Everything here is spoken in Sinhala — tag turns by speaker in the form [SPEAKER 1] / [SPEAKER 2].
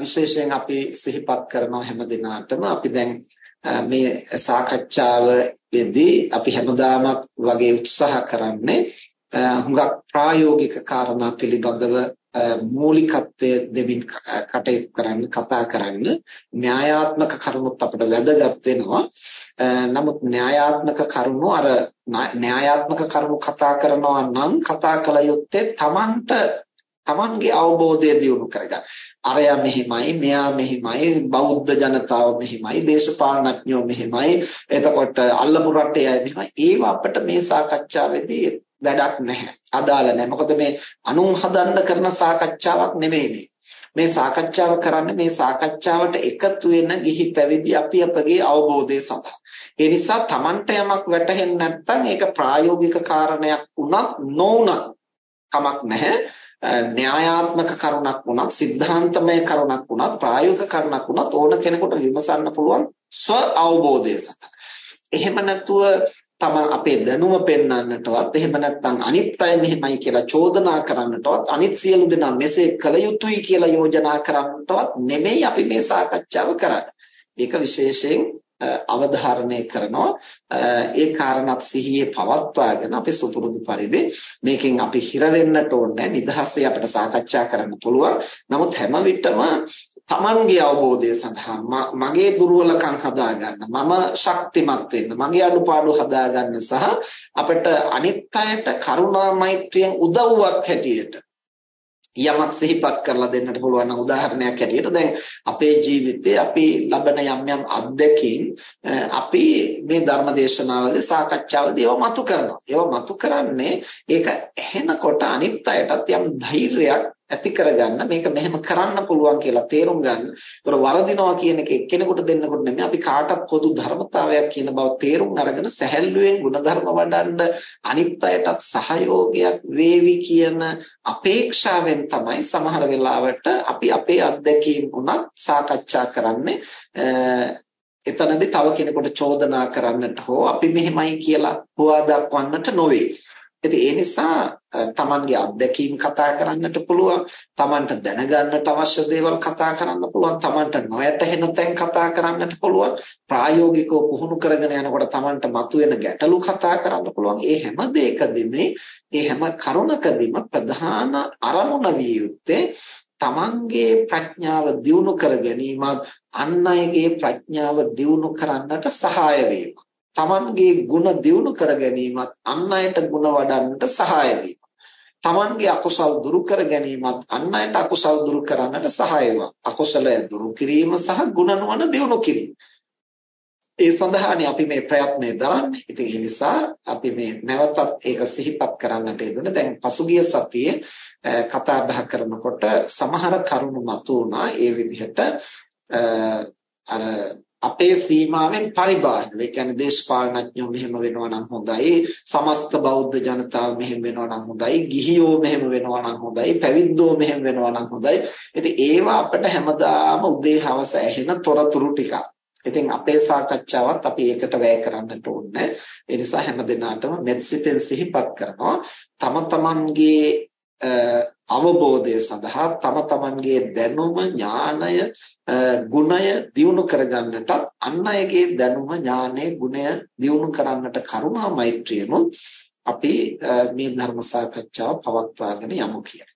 [SPEAKER 1] විශේෂයෙන් අපි සිහිපත් කරනවා හැම දිනාටම. අපි දැන් මේ සාකච්ඡාව වෙදී අපි හැමදාම වගේ උත්සාහ කරන්නේ හුඟක් ප්‍රායෝගික කාරණා පිළිබඳව මූලිකත්වය දෙමින් කටයුතු කරන්න කතා කරන්න න්‍යායාත්මක කරුණුත් අපිට වැදගත් වෙනවා. නමුත් න්‍යායාත්මක කරුණු අර න්‍යායාත්මක කරුණු කතා කරනවා නම් කතා කළ යුත්තේ Tamanට Tamanගේ අවබෝධය දියුණු කරගන්න. අරයා මෙහිමයි, මෙයා මෙහිමයි, බෞද්ධ ජනතාව මෙහිමයි, දේශපාලනඥයෝ මෙහිමයි, එතකොට අල්ලපු රටේ අය මෙහිමයි. ඒව අපිට මේ සාකච්ඡාවේදී වැඩක් නැහැ. අදාළ නැහැ. මොකද මේ අනුන් හදන්න කරන සාකච්ඡාවක් නෙමෙයි මේ. මේ සාකච්ඡාව කරන්නේ මේ සාකච්ඡාවට එකතු වෙන ගිහි පැවිදි අපි අපගේ අවබෝධය සඳහා. ඒ නිසා Tamanට යමක් වැටහෙන්නේ නැත්නම් ඒක ප්‍රායෝගික කාරණයක් වුණත් නොඋනත් කමක් නැහැ. න්‍යායාත්මක කරුණක් වුණත් සිද්ධාන්තමය කරුණක් වුණත් ප්‍රායෝගික කරුණක් වුණත් ඕන කෙනෙකුට විමසන්න පුළුවන් ස්ව අවබෝධය සඳහා. එහෙම නැතුව තම අපේ දැනුම පෙන්වන්නටවත් එහෙම නැත්නම් අනිත් අය මෙහෙමයි කියලා චෝදනා කරන්නටවත් අනිත් සියලු දෙනා මෙසේ කළ යුතුයි කියලා යෝජනා කරන්නටවත් නෙමෙයි අපි මේ සාකච්ඡාව කරන්නේ. ඒක විශේෂයෙන් අවධාරණය කරනවා. ඒ කාරණාත් සිහියේ පවත්වාගෙන අපි සුපුරුදු පරිදි මේකෙන් අපි හිර වෙන්නට ඕනේ. නිදහසේ අපිට සාකච්ඡා කරන්න පුළුවන්. නමුත් හැම විටම තමන්ගේ අවබෝධය සඳහා මගේ දුර්වලකම් හදාගන්න මම ශක්තිමත් වෙන්න මගේ අඩුපාඩු හදාගන්න සහ අපිට අනිත් අයට කරුණා මෛත්‍රියෙන් උදව්වක් හැටියට යමක් සිහිපත් කරලා දෙන්නට පුළුවන් නම් උදාහරණයක් හැටියට දැන් අපේ ජීවිතේ අපි ලබන යම් යම් අත්දැකීම් අපි මේ ධර්ම දේශනාවලදී සාකච්ඡාවලදී ඒවා මතු කරනවා. ඒවා මතු කරන්නේ ඒක ඇහෙනකොට අනිත් අයටත් යම් ධෛර්යයක් ඇති කරගන්න මේක මෙහෙම කරන්න පුළුවන් කියලා තේරුම් ගන්න. ඒතර වරදිනවා කියන එක එක්කෙනෙකුට දෙන්නකොට නෙමෙයි අපි කාටත් පොදු ධර්මතාවයක් කියන බව තේරුම් අරගෙන සැහැල්ලුවෙන් ಗುಣධර්ම වඩන්න අනිත් අයටත් සහයෝගයක් වේවි කියන අපේක්ෂාවෙන් තමයි සමහර වෙලාවට අපි අපේ අත්දැකීම් උනත් සාකච්ඡා කරන්නේ. එතනදී තව කෙනෙකුට චෝදනා කරන්නට හෝ අපි මෙහෙමයි කියලා හොවා දක්වන්නට නොවේ. ඉතින් ඒ නිසා තමන්ගේ අත්දැකීම් කතා කරන්නට පුළුවන් තමන්ට දැනගන්නට අවශ්‍ය දේවල් කතා කරන්න පුළුවන් තමන්ට නොයැටහෙන තැන් කතා කරන්නට පුළුවන් ප්‍රායෝගිකව පුහුණු කරගෙන යනකොට තමන්ට මතුවෙන ගැටලු කතා කරන්න පුළුවන් ඒ හැම දෙයකදීම ඒ හැම කරුණකදීම ප්‍රධාන අරමුණ විය යුත්තේ තමන්ගේ ප්‍රඥාව දියුණු කර ගැනීමත් අන් අයගේ ප්‍රඥාව දියුණු කරන්නට සහාය වීම තමන්ගේ ಗುಣ දියුණු කර ගැනීමත් අන් අයට ಗುಣ වඩන්නට සහාය වීම. තමන්ගේ අකුසල් දුරු කර ගැනීමත් අන් අයට අකුසල් දුරු කරන්නට සහාය වීම. අකුසලය දුරු කිරීම සහ ಗುಣ නුවණ දියුණු කිරීම. ඒ සඳහානේ අපි මේ ප්‍රයත්නය දරන්නේ. ඉතින් ඒ නිසා අපි මේ නැවතත් ඒක සිහිපත් කරන්නට යෙදුනේ. දැන් පසුගිය සතියේ කතා බහ කරනකොට සමහර කරුණු මතුවුණා. ඒ විදිහට අර අපේ සීමාවෙන් පරිබාහිරව. ඒ කියන්නේ දේශපාලනඥයෝ මෙහෙම වෙනවා නම් හොඳයි. සමස්ත බෞද්ධ ජනතාව මෙහෙම වෙනවා නම් හොඳයි. ගිහියෝ මෙහෙම වෙනවා නම් හොඳයි. පැවිද්දෝ මෙහෙම වෙනවා නම් හොඳයි. ඉතින් ඒවා අපිට හැමදාම උදේ හවස ඇහෙන තොරතුරු ටිකක්. ඉතින් අපේ සාකච්ඡාවත් අපි ඒකට වැය කරන්නට ඕනේ. ඒ නිසා හැමදෙනාටම මෙත් සිතෙන් සිහිපත් කරනවා. තම තමන්ගේ අවබෝධය සඳහා තම තමන්ගේ දැනුම ඥානය ගුණය දියුණු කරගන්නට අන් අයගේ දැනුම ඥානය ගුණය දියුණු කරන්නට කරුණා මෛත්‍රියම අපි මේ ධර්ම සාකච්ඡාව පවත්වාගෙන යමු කියලා.